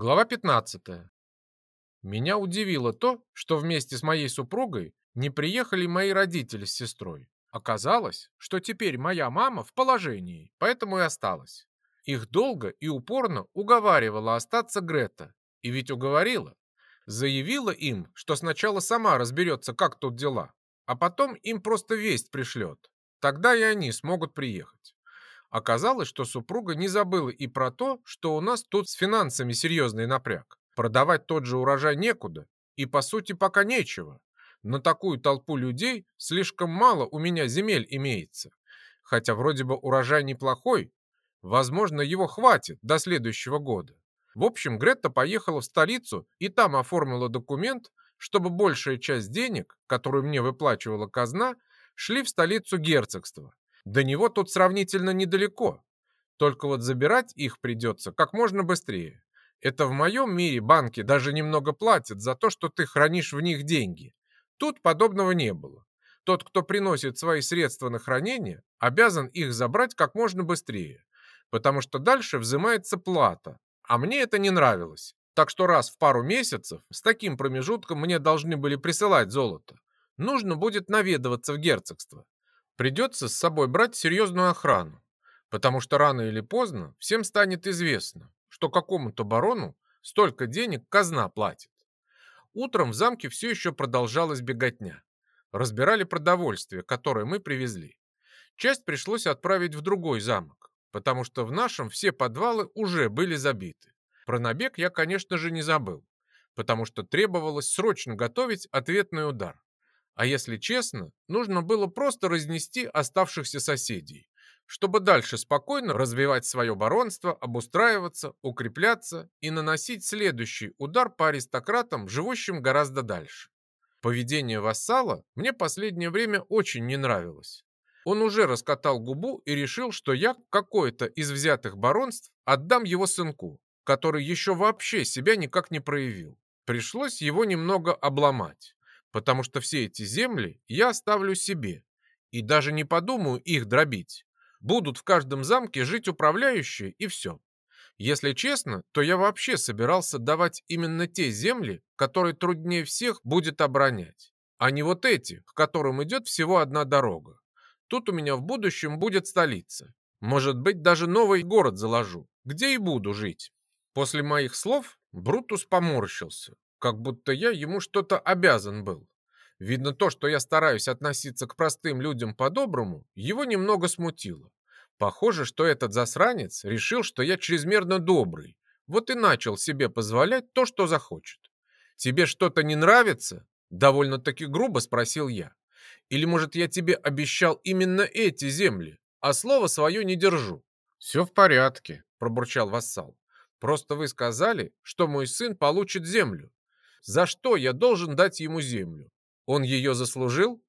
Глава 15. Меня удивило то, что вместе с моей супругой не приехали мои родители с сестрой. Оказалось, что теперь моя мама в положении, поэтому и осталась. Их долго и упорно уговаривала остаться Грета. И ведь уговорила. Заявила им, что сначала сама разберется, как тут дела, а потом им просто весть пришлет. Тогда и они смогут приехать. Оказалось, что супруга не забыла и про то, что у нас тут с финансами серьезный напряг. Продавать тот же урожай некуда, и по сути пока нечего. На такую толпу людей слишком мало у меня земель имеется. Хотя вроде бы урожай неплохой, возможно, его хватит до следующего года. В общем, Гретта поехала в столицу и там оформила документ, чтобы большая часть денег, которую мне выплачивала казна, шли в столицу герцогства. До него тут сравнительно недалеко. Только вот забирать их придется как можно быстрее. Это в моем мире банки даже немного платят за то, что ты хранишь в них деньги. Тут подобного не было. Тот, кто приносит свои средства на хранение, обязан их забрать как можно быстрее, потому что дальше взимается плата, а мне это не нравилось. Так что раз в пару месяцев с таким промежутком мне должны были присылать золото. Нужно будет наведываться в герцогство. Придется с собой брать серьезную охрану, потому что рано или поздно всем станет известно, что какому-то барону столько денег казна платит. Утром в замке все еще продолжалась беготня. Разбирали продовольствие, которое мы привезли. Часть пришлось отправить в другой замок, потому что в нашем все подвалы уже были забиты. Про набег я, конечно же, не забыл, потому что требовалось срочно готовить ответный удар. А если честно, нужно было просто разнести оставшихся соседей, чтобы дальше спокойно развивать свое баронство, обустраиваться, укрепляться и наносить следующий удар по аристократам, живущим гораздо дальше. Поведение вассала мне последнее время очень не нравилось. Он уже раскатал губу и решил, что я какое-то из взятых баронств отдам его сынку, который еще вообще себя никак не проявил. Пришлось его немного обломать потому что все эти земли я оставлю себе и даже не подумаю их дробить. Будут в каждом замке жить управляющие и все. Если честно, то я вообще собирался давать именно те земли, которые труднее всех будет оборонять, а не вот эти, к которым идет всего одна дорога. Тут у меня в будущем будет столица. Может быть, даже новый город заложу, где и буду жить. После моих слов Брутус поморщился, как будто я ему что-то обязан был. Видно, то, что я стараюсь относиться к простым людям по-доброму, его немного смутило. Похоже, что этот засранец решил, что я чрезмерно добрый, вот и начал себе позволять то, что захочет. «Тебе что-то не нравится?» – довольно-таки грубо спросил я. «Или, может, я тебе обещал именно эти земли, а слово свое не держу?» «Все в порядке», – пробурчал вассал. «Просто вы сказали, что мой сын получит землю. За что я должен дать ему землю? Он ее заслужил?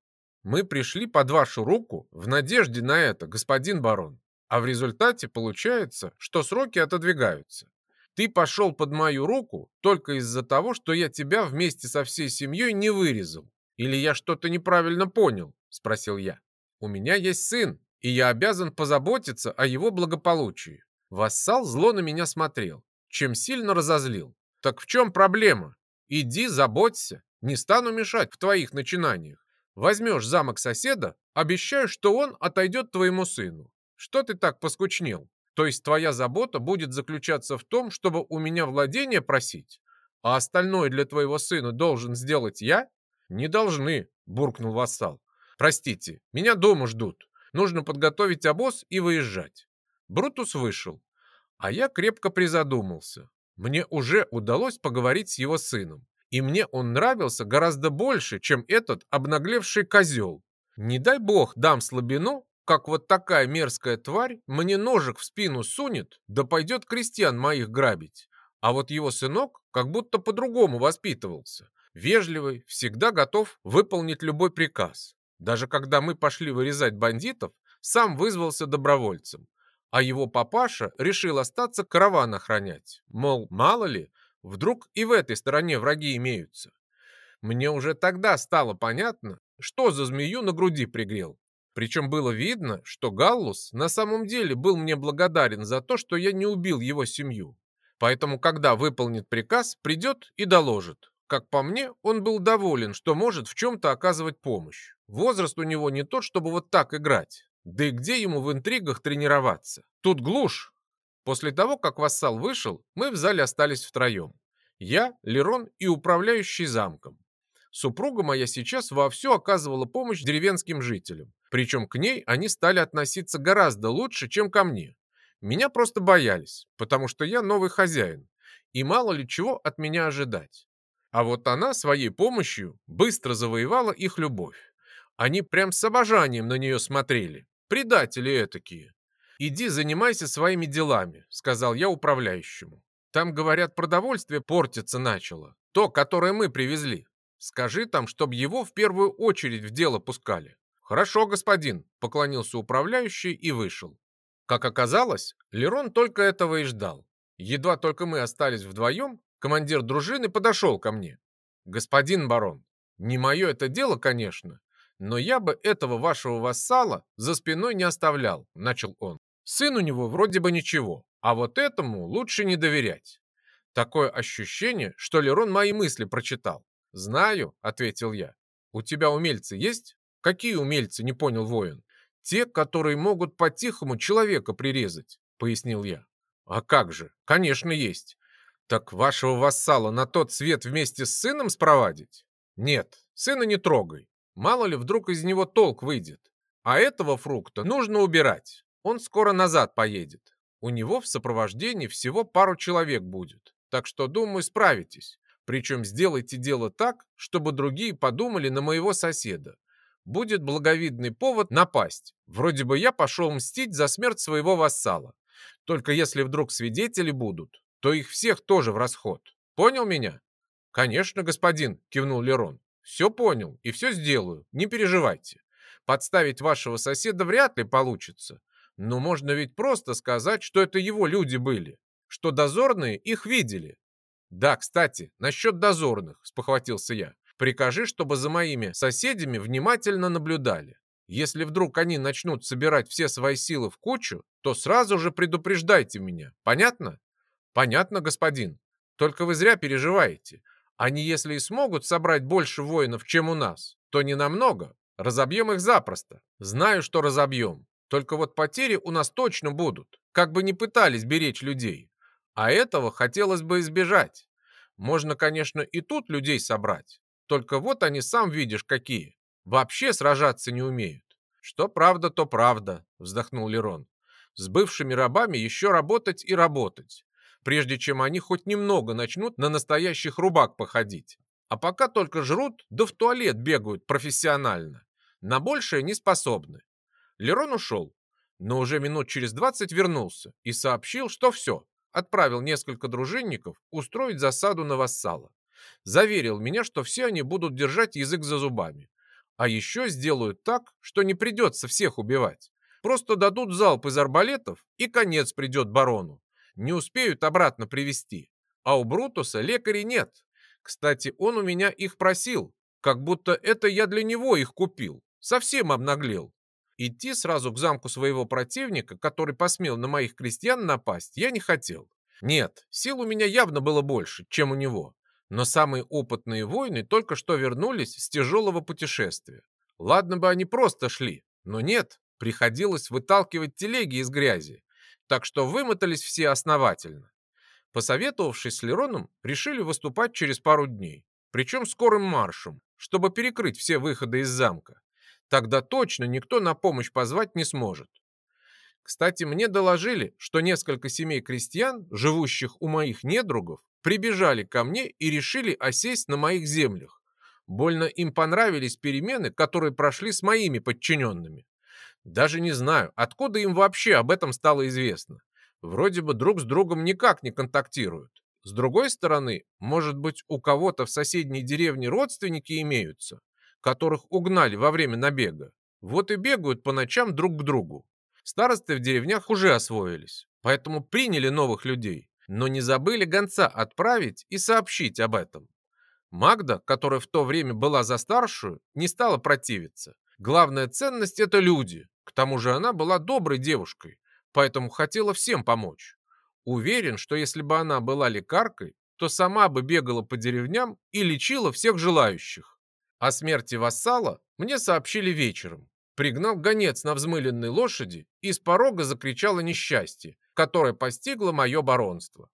Мы пришли под вашу руку в надежде на это, господин барон. А в результате получается, что сроки отодвигаются. Ты пошел под мою руку только из-за того, что я тебя вместе со всей семьей не вырезал. Или я что-то неправильно понял? Спросил я. У меня есть сын, и я обязан позаботиться о его благополучии. Вассал зло на меня смотрел, чем сильно разозлил. Так в чем проблема? Иди заботься, не стану мешать в твоих начинаниях. Возьмешь замок соседа, обещаю, что он отойдет твоему сыну. Что ты так поскучнел? То есть твоя забота будет заключаться в том, чтобы у меня владение просить, а остальное для твоего сына должен сделать я? Не должны, буркнул вассал. Простите, меня дома ждут. Нужно подготовить обоз и выезжать. Брутус вышел, а я крепко призадумался. Мне уже удалось поговорить с его сыном, и мне он нравился гораздо больше, чем этот обнаглевший козел. Не дай бог дам слабину, как вот такая мерзкая тварь мне ножик в спину сунет, да пойдет крестьян моих грабить. А вот его сынок как будто по-другому воспитывался. Вежливый, всегда готов выполнить любой приказ. Даже когда мы пошли вырезать бандитов, сам вызвался добровольцем а его папаша решил остаться караван охранять. Мол, мало ли, вдруг и в этой стороне враги имеются. Мне уже тогда стало понятно, что за змею на груди пригрел. Причем было видно, что Галлус на самом деле был мне благодарен за то, что я не убил его семью. Поэтому, когда выполнит приказ, придет и доложит. Как по мне, он был доволен, что может в чем-то оказывать помощь. Возраст у него не тот, чтобы вот так играть. Да и где ему в интригах тренироваться? Тут глушь. После того, как вассал вышел, мы в зале остались втроем. Я, Лерон и управляющий замком. Супруга моя сейчас вовсю оказывала помощь деревенским жителям. Причем к ней они стали относиться гораздо лучше, чем ко мне. Меня просто боялись, потому что я новый хозяин, и мало ли чего от меня ожидать. А вот она своей помощью быстро завоевала их любовь. Они прям с обожанием на нее смотрели. Предатели этакие. «Иди занимайся своими делами», — сказал я управляющему. «Там, говорят, продовольствие портиться начало. То, которое мы привезли. Скажи там, чтоб его в первую очередь в дело пускали». «Хорошо, господин», — поклонился управляющий и вышел. Как оказалось, Лерон только этого и ждал. Едва только мы остались вдвоем, командир дружины подошел ко мне. «Господин барон, не мое это дело, конечно, но я бы этого вашего вассала за спиной не оставлял», — начал он. Сын у него вроде бы ничего, а вот этому лучше не доверять. Такое ощущение, что Лерон мои мысли прочитал. «Знаю», — ответил я. «У тебя умельцы есть?» «Какие умельцы?» — не понял воин. «Те, которые могут по-тихому человека прирезать», — пояснил я. «А как же? Конечно, есть. Так вашего вассала на тот свет вместе с сыном спровадить?» «Нет, сына не трогай. Мало ли, вдруг из него толк выйдет. А этого фрукта нужно убирать. Он скоро назад поедет. У него в сопровождении всего пару человек будет. Так что, думаю, справитесь. Причем сделайте дело так, чтобы другие подумали на моего соседа. Будет благовидный повод напасть. Вроде бы я пошел мстить за смерть своего вассала. Только если вдруг свидетели будут, то их всех тоже в расход. Понял меня? Конечно, господин, кивнул Лерон. Все понял и все сделаю, не переживайте. Подставить вашего соседа вряд ли получится. Но можно ведь просто сказать, что это его люди были, что дозорные их видели. Да, кстати, насчет дозорных, спохватился я. Прикажи, чтобы за моими соседями внимательно наблюдали. Если вдруг они начнут собирать все свои силы в кучу, то сразу же предупреждайте меня. Понятно? Понятно, господин. Только вы зря переживаете. Они, если и смогут собрать больше воинов, чем у нас, то не намного. Разобьем их запросто. Знаю, что разобьем. Только вот потери у нас точно будут, как бы ни пытались беречь людей. А этого хотелось бы избежать. Можно, конечно, и тут людей собрать. Только вот они сам видишь какие. Вообще сражаться не умеют. Что правда, то правда, вздохнул Лерон. С бывшими рабами еще работать и работать, прежде чем они хоть немного начнут на настоящих рубак походить. А пока только жрут, да в туалет бегают профессионально. На большее не способны. Лерон ушел, но уже минут через двадцать вернулся и сообщил, что все, отправил несколько дружинников устроить засаду на вассала. Заверил меня, что все они будут держать язык за зубами. А еще сделают так, что не придется всех убивать. Просто дадут залп из арбалетов, и конец придет барону. Не успеют обратно привести. А у Брутуса лекарей нет. Кстати, он у меня их просил, как будто это я для него их купил. Совсем обнаглел. Идти сразу к замку своего противника, который посмел на моих крестьян напасть, я не хотел. Нет, сил у меня явно было больше, чем у него. Но самые опытные воины только что вернулись с тяжелого путешествия. Ладно бы они просто шли, но нет, приходилось выталкивать телеги из грязи. Так что вымотались все основательно. Посоветовавшись с Лероном, решили выступать через пару дней, причем скорым маршем, чтобы перекрыть все выходы из замка. Тогда точно никто на помощь позвать не сможет. Кстати, мне доложили, что несколько семей крестьян, живущих у моих недругов, прибежали ко мне и решили осесть на моих землях. Больно им понравились перемены, которые прошли с моими подчиненными. Даже не знаю, откуда им вообще об этом стало известно. Вроде бы друг с другом никак не контактируют. С другой стороны, может быть, у кого-то в соседней деревне родственники имеются которых угнали во время набега. Вот и бегают по ночам друг к другу. Старосты в деревнях уже освоились, поэтому приняли новых людей, но не забыли гонца отправить и сообщить об этом. Магда, которая в то время была за старшую, не стала противиться. Главная ценность – это люди. К тому же она была доброй девушкой, поэтому хотела всем помочь. Уверен, что если бы она была лекаркой, то сама бы бегала по деревням и лечила всех желающих. О смерти вассала мне сообщили вечером. Пригнал гонец на взмыленной лошади и с порога закричало несчастье, которое постигло мое баронство.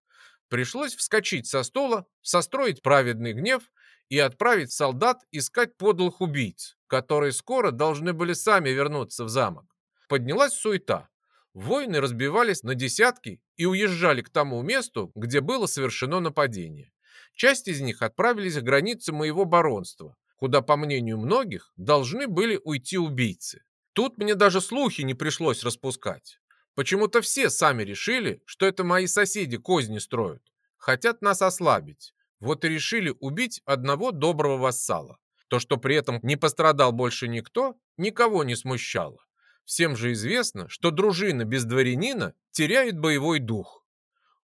Пришлось вскочить со стола, состроить праведный гнев и отправить солдат искать подлых убийц, которые скоро должны были сами вернуться в замок. Поднялась суета. Воины разбивались на десятки и уезжали к тому месту, где было совершено нападение. Часть из них отправились к границе моего баронства, куда, по мнению многих, должны были уйти убийцы. Тут мне даже слухи не пришлось распускать. Почему-то все сами решили, что это мои соседи козни строят. Хотят нас ослабить. Вот и решили убить одного доброго вассала. То, что при этом не пострадал больше никто, никого не смущало. Всем же известно, что дружина без дворянина теряет боевой дух.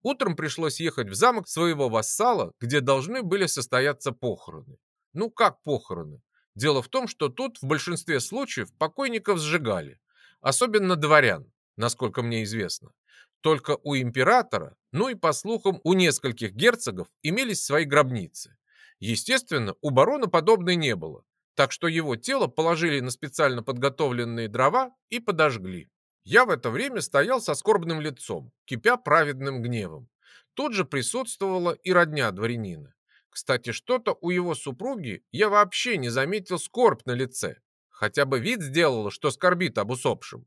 Утром пришлось ехать в замок своего вассала, где должны были состояться похороны. Ну как похороны? Дело в том, что тут в большинстве случаев покойников сжигали. Особенно дворян, насколько мне известно. Только у императора, ну и по слухам у нескольких герцогов имелись свои гробницы. Естественно, у барона подобной не было так что его тело положили на специально подготовленные дрова и подожгли. Я в это время стоял со скорбным лицом, кипя праведным гневом. Тут же присутствовала и родня дворянина. Кстати, что-то у его супруги я вообще не заметил скорбь на лице. Хотя бы вид сделала, что скорбит об усопшем.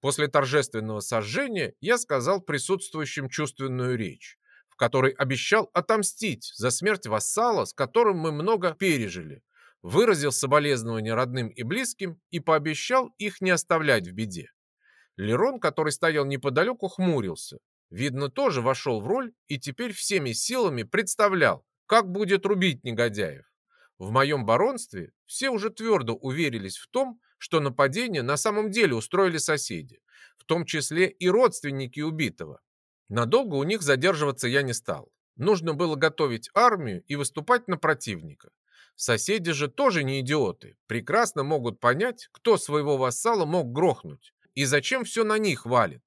После торжественного сожжения я сказал присутствующим чувственную речь, в которой обещал отомстить за смерть вассала, с которым мы много пережили, выразил соболезнования родным и близким и пообещал их не оставлять в беде. Лерон, который стоял неподалеку, хмурился. Видно, тоже вошел в роль и теперь всеми силами представлял, как будет рубить негодяев. В моем баронстве все уже твердо уверились в том, что нападение на самом деле устроили соседи, в том числе и родственники убитого. Надолго у них задерживаться я не стал. Нужно было готовить армию и выступать на противника. Соседи же тоже не идиоты, прекрасно могут понять, кто своего вассала мог грохнуть и зачем все на них валит.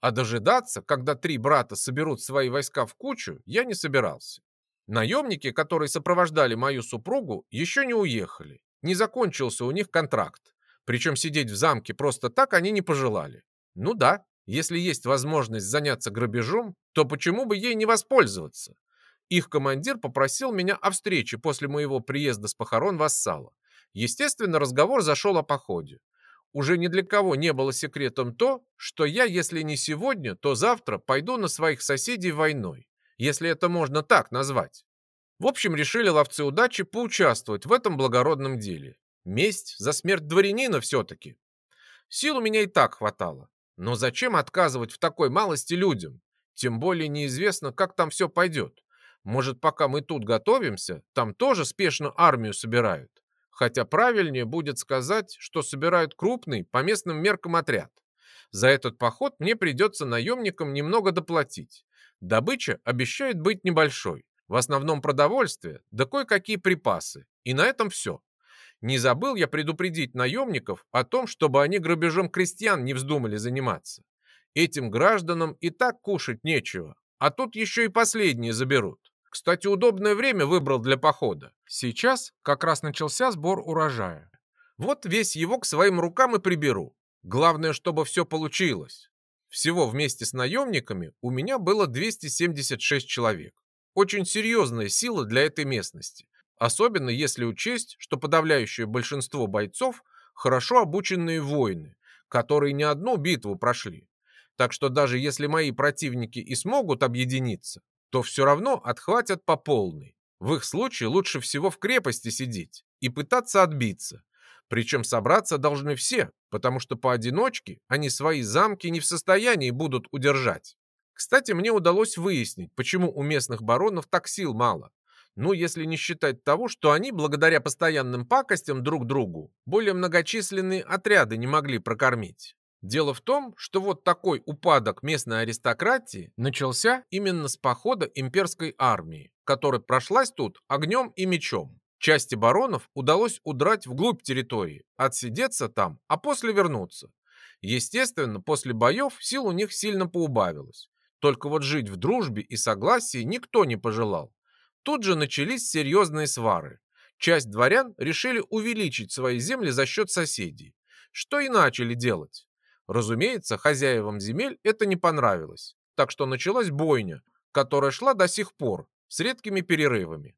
А дожидаться, когда три брата соберут свои войска в кучу, я не собирался. Наемники, которые сопровождали мою супругу, еще не уехали. Не закончился у них контракт. Причем сидеть в замке просто так они не пожелали. Ну да, если есть возможность заняться грабежом, то почему бы ей не воспользоваться? Их командир попросил меня о встрече после моего приезда с похорон вассала. Естественно, разговор зашел о походе. Уже ни для кого не было секретом то, что я, если не сегодня, то завтра пойду на своих соседей войной, если это можно так назвать. В общем, решили ловцы удачи поучаствовать в этом благородном деле. Месть за смерть дворянина все-таки. Сил у меня и так хватало. Но зачем отказывать в такой малости людям? Тем более неизвестно, как там все пойдет. Может, пока мы тут готовимся, там тоже спешно армию собирают. Хотя правильнее будет сказать, что собирают крупный, по местным меркам, отряд. За этот поход мне придется наемникам немного доплатить. Добыча обещает быть небольшой. В основном продовольствие, да кое-какие припасы. И на этом все. Не забыл я предупредить наемников о том, чтобы они грабежом крестьян не вздумали заниматься. Этим гражданам и так кушать нечего, а тут еще и последние заберут. Кстати, удобное время выбрал для похода. Сейчас как раз начался сбор урожая. Вот весь его к своим рукам и приберу. Главное, чтобы все получилось. Всего вместе с наемниками у меня было 276 человек. Очень серьезная сила для этой местности. Особенно если учесть, что подавляющее большинство бойцов – хорошо обученные воины, которые не одну битву прошли. Так что даже если мои противники и смогут объединиться, то все равно отхватят по полной. В их случае лучше всего в крепости сидеть и пытаться отбиться. Причем собраться должны все, потому что поодиночке они свои замки не в состоянии будут удержать. Кстати, мне удалось выяснить, почему у местных баронов так сил мало. Ну, если не считать того, что они, благодаря постоянным пакостям друг другу, более многочисленные отряды не могли прокормить. Дело в том, что вот такой упадок местной аристократии начался именно с похода имперской армии, которая прошлась тут огнем и мечом. Части баронов удалось удрать вглубь территории, отсидеться там, а после вернуться. Естественно, после боев сил у них сильно поубавилось. Только вот жить в дружбе и согласии никто не пожелал. Тут же начались серьезные свары. Часть дворян решили увеличить свои земли за счет соседей, что и начали делать. Разумеется, хозяевам земель это не понравилось, так что началась бойня, которая шла до сих пор, с редкими перерывами.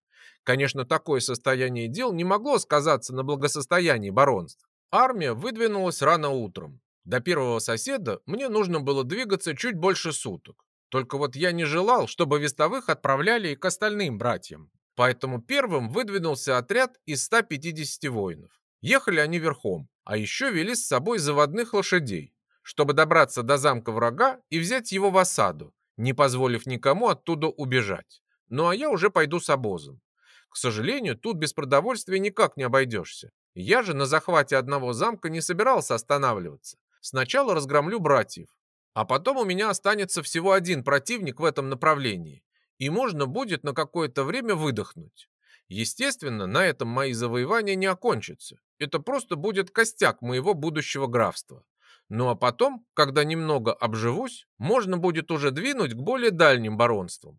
Конечно, такое состояние дел не могло сказаться на благосостоянии баронств. Армия выдвинулась рано утром. До первого соседа мне нужно было двигаться чуть больше суток. Только вот я не желал, чтобы вестовых отправляли и к остальным братьям. Поэтому первым выдвинулся отряд из 150 воинов. Ехали они верхом, а еще вели с собой заводных лошадей, чтобы добраться до замка врага и взять его в осаду, не позволив никому оттуда убежать. Ну а я уже пойду с обозом. К сожалению, тут без продовольствия никак не обойдешься. Я же на захвате одного замка не собирался останавливаться. Сначала разгромлю братьев, а потом у меня останется всего один противник в этом направлении, и можно будет на какое-то время выдохнуть. Естественно, на этом мои завоевания не окончатся. Это просто будет костяк моего будущего графства. Ну а потом, когда немного обживусь, можно будет уже двинуть к более дальним баронствам.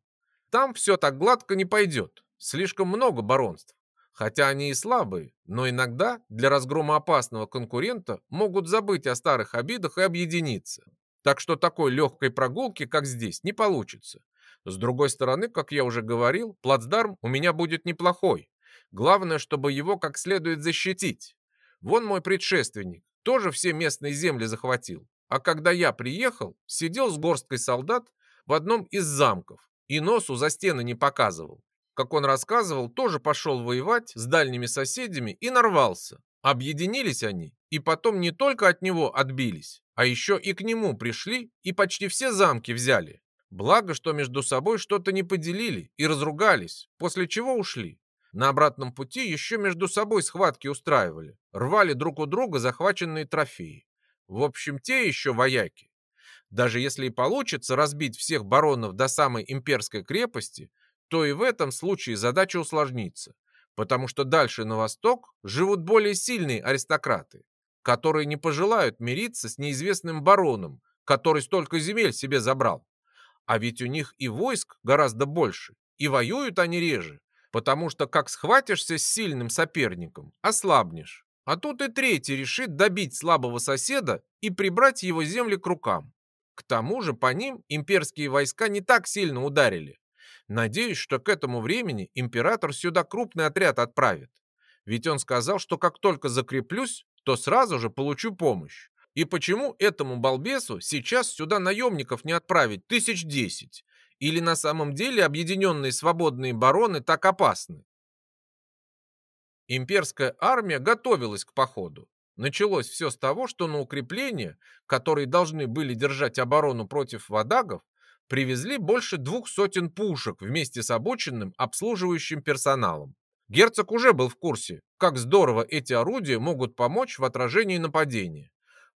Там все так гладко не пойдет. Слишком много баронств. Хотя они и слабые, но иногда для разгрома опасного конкурента могут забыть о старых обидах и объединиться. Так что такой легкой прогулки, как здесь, не получится. С другой стороны, как я уже говорил, плацдарм у меня будет неплохой. Главное, чтобы его как следует защитить. Вон мой предшественник тоже все местные земли захватил. А когда я приехал, сидел с горсткой солдат в одном из замков и носу за стены не показывал. Как он рассказывал, тоже пошел воевать с дальними соседями и нарвался. Объединились они, и потом не только от него отбились, а еще и к нему пришли и почти все замки взяли. Благо, что между собой что-то не поделили и разругались, после чего ушли. На обратном пути еще между собой схватки устраивали, рвали друг у друга захваченные трофеи. В общем, те еще вояки. Даже если и получится разбить всех баронов до самой имперской крепости, то и в этом случае задача усложнится, потому что дальше на восток живут более сильные аристократы, которые не пожелают мириться с неизвестным бароном, который столько земель себе забрал. А ведь у них и войск гораздо больше, и воюют они реже, потому что как схватишься с сильным соперником, ослабнешь. А тут и третий решит добить слабого соседа и прибрать его земли к рукам. К тому же по ним имперские войска не так сильно ударили. Надеюсь, что к этому времени император сюда крупный отряд отправит. Ведь он сказал, что как только закреплюсь, то сразу же получу помощь. И почему этому балбесу сейчас сюда наемников не отправить тысяч десять? Или на самом деле объединенные свободные бароны так опасны? Имперская армия готовилась к походу. Началось все с того, что на укрепления, которые должны были держать оборону против водагов, привезли больше двух сотен пушек вместе с обученным обслуживающим персоналом. Герцог уже был в курсе, как здорово эти орудия могут помочь в отражении нападения.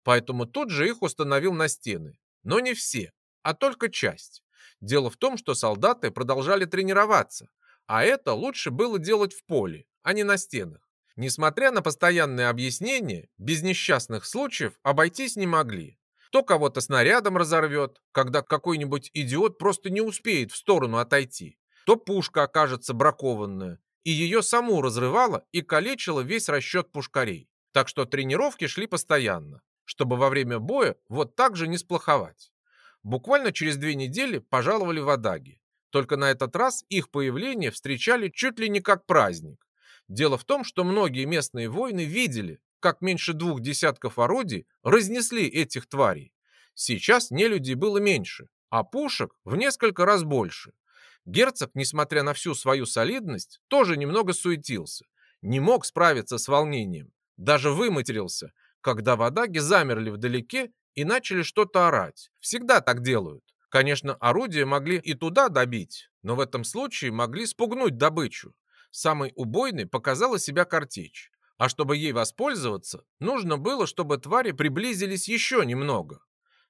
Поэтому тут же их установил на стены. Но не все, а только часть. Дело в том, что солдаты продолжали тренироваться, а это лучше было делать в поле, а не на стенах. Несмотря на постоянные объяснения, без несчастных случаев обойтись не могли. То кого-то снарядом разорвет, когда какой-нибудь идиот просто не успеет в сторону отойти, то пушка окажется бракованная, и ее саму разрывало и калечило весь расчет пушкарей. Так что тренировки шли постоянно, чтобы во время боя вот так же не сплоховать. Буквально через две недели пожаловали в Адаги. Только на этот раз их появление встречали чуть ли не как праздник. Дело в том, что многие местные воины видели, как меньше двух десятков орудий разнесли этих тварей. Сейчас нелюдей было меньше, а пушек в несколько раз больше. Герцог, несмотря на всю свою солидность, тоже немного суетился. Не мог справиться с волнением. Даже выматерился, когда водаги замерли вдалеке и начали что-то орать. Всегда так делают. Конечно, орудия могли и туда добить, но в этом случае могли спугнуть добычу. Самой убойной показала себя картечь. А чтобы ей воспользоваться, нужно было, чтобы твари приблизились еще немного.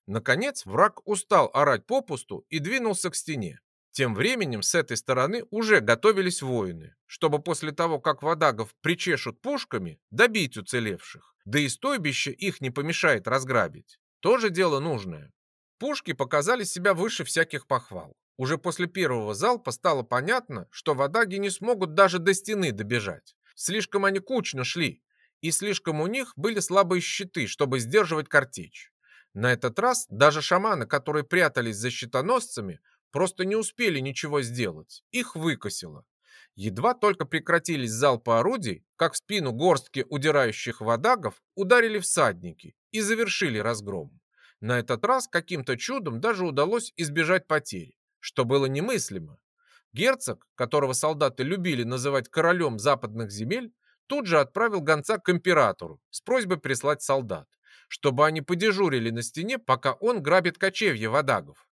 Наконец враг устал орать попусту и двинулся к стене. Тем временем с этой стороны уже готовились воины, чтобы после того, как водагов причешут пушками, добить уцелевших. Да и стойбище их не помешает разграбить. Тоже дело нужное. Пушки показали себя выше всяких похвал. Уже после первого залпа стало понятно, что водаги не смогут даже до стены добежать. Слишком они кучно шли, и слишком у них были слабые щиты, чтобы сдерживать картечь. На этот раз даже шаманы, которые прятались за щитоносцами, просто не успели ничего сделать. Их выкосило. Едва только прекратились залпы орудий, как в спину горстки удирающих водагов ударили всадники и завершили разгром. На этот раз каким-то чудом даже удалось избежать потери, что было немыслимо. Герцог, которого солдаты любили называть королем западных земель, тут же отправил гонца к императору с просьбой прислать солдат, чтобы они подежурили на стене, пока он грабит кочевье водагов.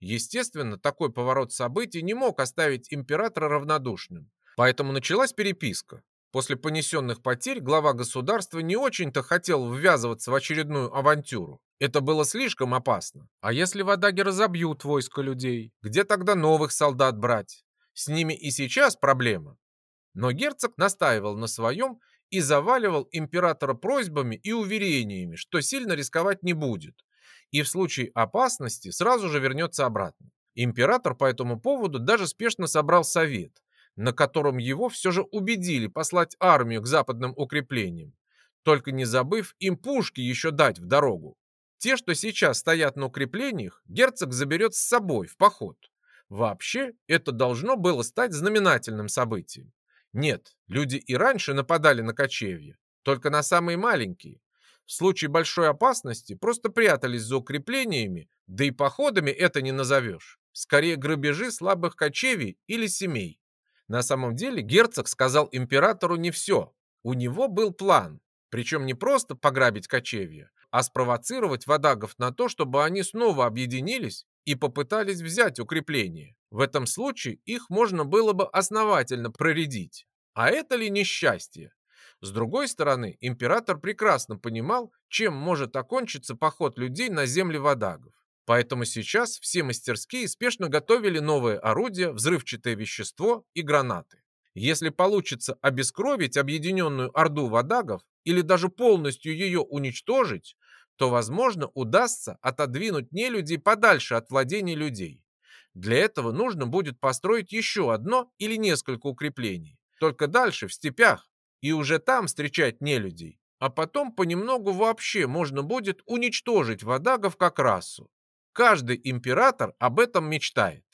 Естественно, такой поворот событий не мог оставить императора равнодушным. Поэтому началась переписка. После понесенных потерь глава государства не очень-то хотел ввязываться в очередную авантюру. Это было слишком опасно. А если водаги разобьют войско людей, где тогда новых солдат брать? С ними и сейчас проблема. Но герцог настаивал на своем и заваливал императора просьбами и уверениями, что сильно рисковать не будет, и в случае опасности сразу же вернется обратно. Император по этому поводу даже спешно собрал совет, на котором его все же убедили послать армию к западным укреплениям, только не забыв им пушки еще дать в дорогу. Те, что сейчас стоят на укреплениях, герцог заберет с собой в поход. Вообще, это должно было стать знаменательным событием. Нет, люди и раньше нападали на кочевья, только на самые маленькие, в случае большой опасности просто прятались за укреплениями, да и походами это не назовешь. Скорее грабежи слабых кочевий или семей. На самом деле герцог сказал императору не все. У него был план. Причем не просто пограбить кочевья, а спровоцировать водагов на то, чтобы они снова объединились и попытались взять укрепление. В этом случае их можно было бы основательно проредить. А это ли несчастье? С другой стороны, император прекрасно понимал, чем может окончиться поход людей на земли водагов. Поэтому сейчас все мастерские спешно готовили новые орудия, взрывчатое вещество и гранаты. Если получится обескровить объединенную орду водагов или даже полностью ее уничтожить, то, возможно, удастся отодвинуть нелюдей подальше от владений людей. Для этого нужно будет построить еще одно или несколько укреплений. Только дальше, в степях, и уже там встречать нелюдей, а потом понемногу вообще можно будет уничтожить водагов как расу. Каждый император об этом мечтает.